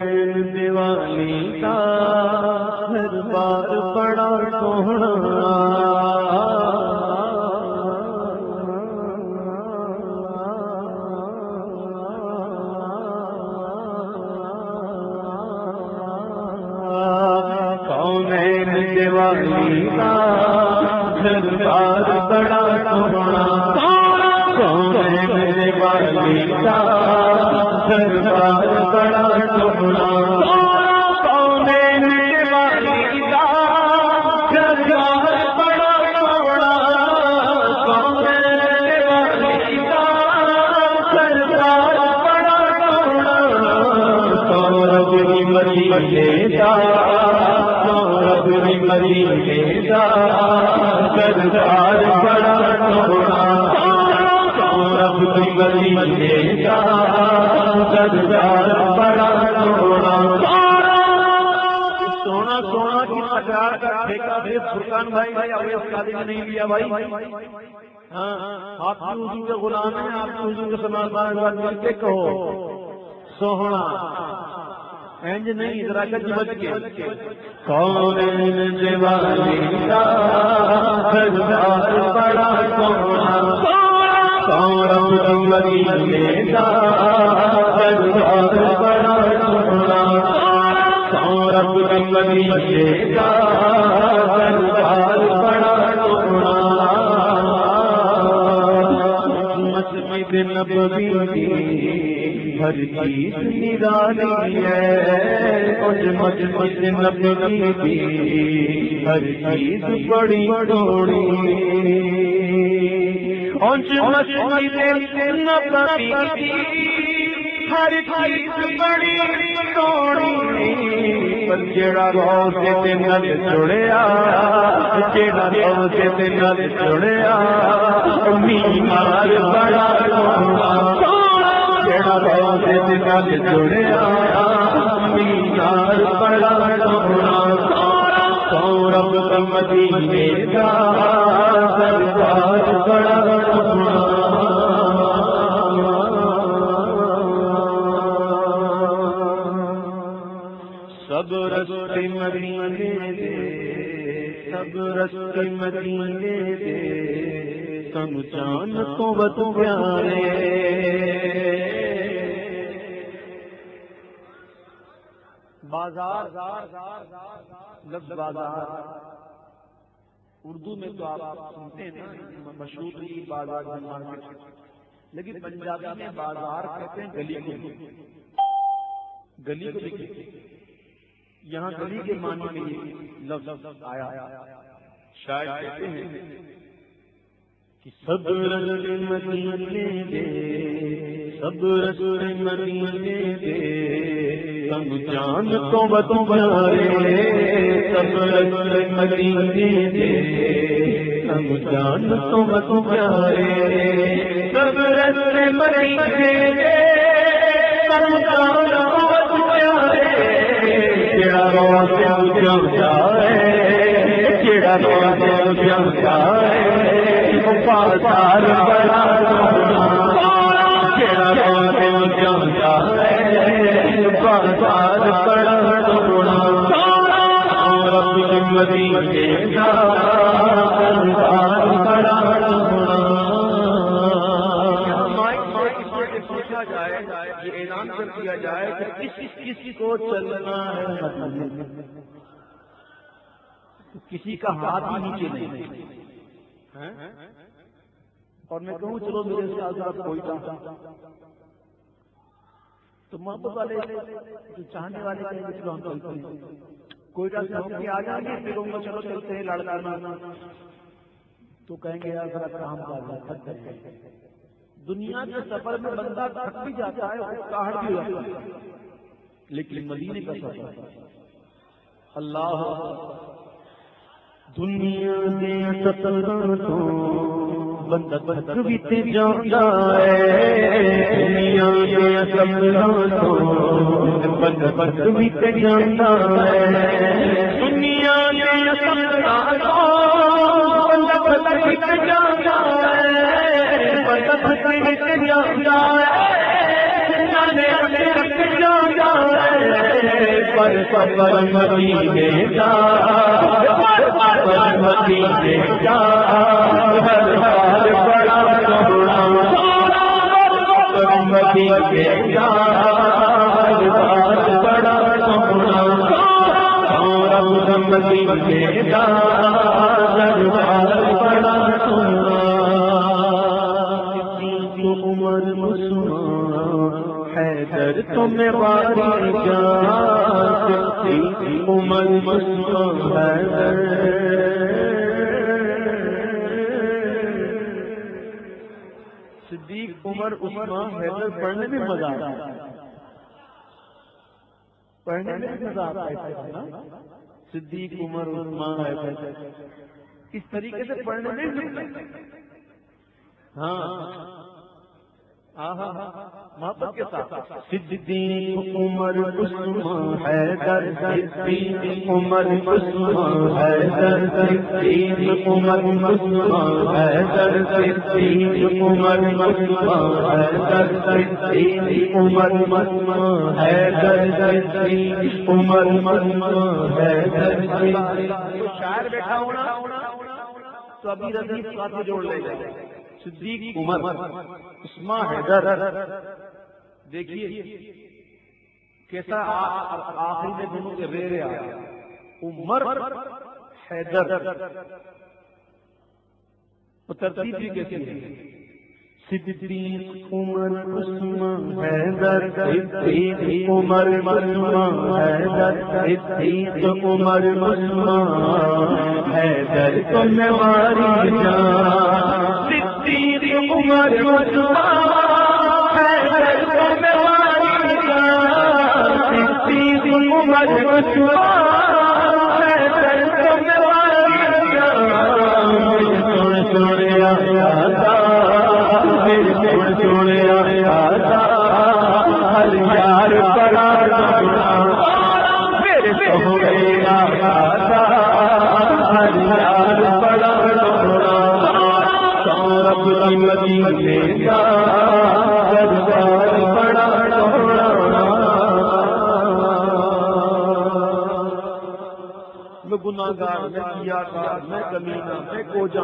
دیوالی کا ہر بار بڑا سونا۔ کون دیوالی کا ہر بار بڑا سونا۔ کون دیوالی کا بڑا سونا کون دیوالی کا ہر بار سونا سونا کی تکرار کا ٹھیکہ فرقان بھائی بھائی نہیں لیا بھائی ہاں آپ کی کے غلام ہیں آپ کی کے بار مل کے کہو اینج نہیں ذرا گج بج کے کون دیوالی کا سردار بڑا سونا کون دیوالی کا سردار کا بڑا مسجد نبوی ہر چیز نرالی ہے کچھ ہر چیز بڑی بڑوڑی مسجد ہر چیز بڑی بڑوڑی پر جڑا رو سے نل جڑیا جڑا رو سے نل جڑیا میمار بڑا جڑا رو سے نل جڑیا میمار بڑا سونا سورب مدینے کا سرکار بڑا سب مدینے دے، سب رستے مدینے دے۔ سم جان کو بت پیارے۔ بازار، لفظ بازار۔ اردو میں تو آپ سنتے ہیں نا، مشہور بازار مارکیٹ۔ لیکن پنجابی میں بازار کہتے ہیں گلی کو۔ گلی کو دیکھیے۔ یہاں گلی کے معنی میں یہ لفظ آیا۔ شاید کہتے ہیں کہ سب رستے مدینے دے سب رستے مدینے دے۔ سب جان تو بتوں پیارے سب رستے مدینے دے۔ سب جان تو بتوں پیارے سب رستے مدینے دے۔ سب جان پیارے جڑا رو سے جم جائے جڑا رو سے جم جائے پاسار بڑا جڑا رو سے جم جائے پاسار بڑا سونا رب مدینے کا بڑا اعلان کر دیا جائے کہ کسی کسی کو چلنا ہے کسی کا ہاتھ بھی نیچے نہیں۔ اور میں کہوں، چلو میرے ساتھ آپ کوئی تو محبت والے جو چاہنے والے ہیں چلو ہم چلتے ہیں۔ کوئی ڈر سے آ جائیں گے، پھر ان کو چلو چلتے ہیں، لڑکا تو کہیں گے، یار، ذرا کام کر۔ دنیا کے سفر میں بندہ تھک بھی جاتا ہے کاہڑ بھی جاتا ہے۔ لیکن مدینے کا سفر، اللہ دنیا نے سفر تو بندہ تھک بھی جاتا ہے۔ دنیا نے سفر تو بندہ تھک بھی جاتا ہے۔ دنیا نے سفر تو بندہ تھک بھی جاتا ہے۔ پر پر پر ہر حال بڑا سونا پر مدینے جا ہر حال بڑا سونا اور جا ہر حال بڑا حیدر تمہیں باری جان عمر مسلمان حیدر صدیق عمر، عثمان حیدر پڑھنے میں مزہ آتا ہے۔ پڑھنے میں مزہ آتا ہے صدیق عمر، عثمان حیدر۔ اس طریقے سے پڑھنے میں ہاں۔ محبت کے ساتھ۔ صدیق عمر عثمان حیدر صدیق عمر عثمان حیدر صدیق عمر عثمان حیدر صدیق عمر عثمان حیدر صدیق عمر عثمان حیدر صدیق عمر عثمان حیدر شاعر بیٹھا ہونا تو ابھی رضی ساتھ جوڑ لے جائے۔ صدیق عمر عثمان حیدر۔ دیکھیے کیسا آخری میں دونوں کے ریرے آیا عمر حیدر۔ ترتیب بھی کیسی ہے؟ صدیق عمر عثمان حیدر۔ صدیق عمر عثمان حیدر۔ صدیق عمر عثمان حیدر۔ تم جان۔ عمر مدینے کا بڑا میں میں کیا میں کمینہ میں کوجا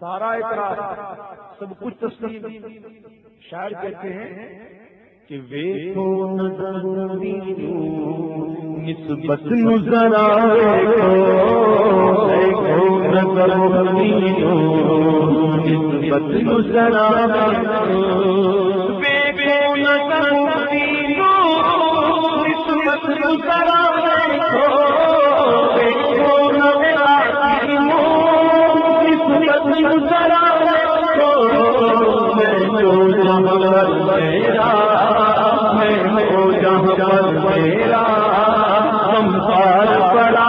سارا سب کچھ تسلیم۔ شاعر کہتے ہیں کہ ویکھو نظر نسبت نظر نسبت نظر ویکھو نسبت نظر جہاں میرا ہم پار پڑا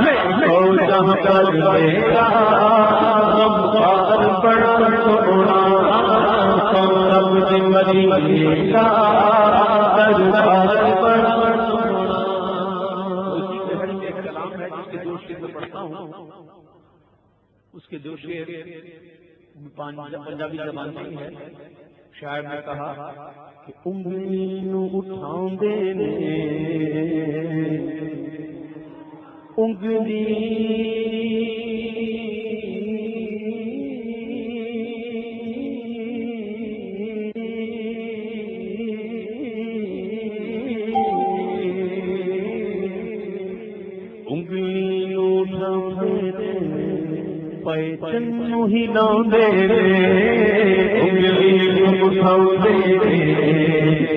میں میرا ہم پار پڑا سونا پڑا اس کے جو شعر پنجابی زبان میں ہے شاعر نے کہا کہ انگلی نو اٹھاؤں دے انگلی پیچن ہی لاؤں دے انگلی نو اٹھاؤں دے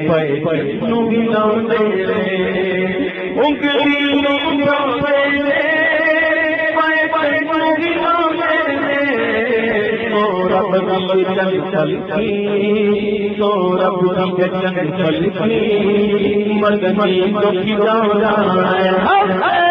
پیچن ہی دے انگلی نو اٹھاؤں دے پیچن ہی دے سورب کی چنچل کی سورب کی چنچل کی مدنی تو کی جانا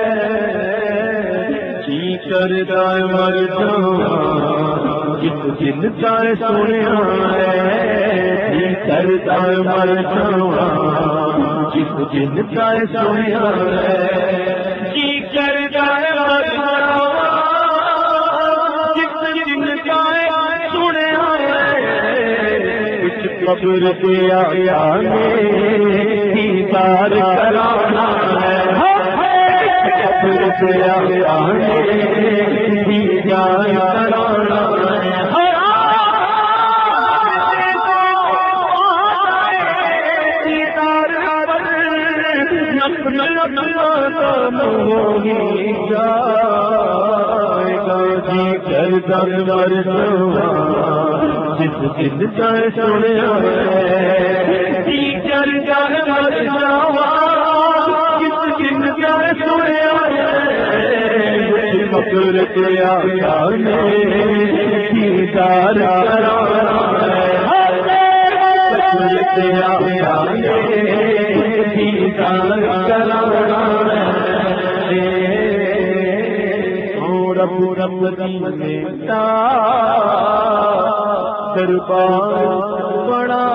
کرتا مر جس جن چائے سونے جی کرتا مر جس جن چائے سونے جی کرتا مر جس جن چائے سونے کچھ قبر پہ آیا دیدار قبر پہ آیا دیدار کرانا ہے۔ کر در مر در مر جس جن چائے سونے مکر دیدار رب رب دیتا دربار بڑا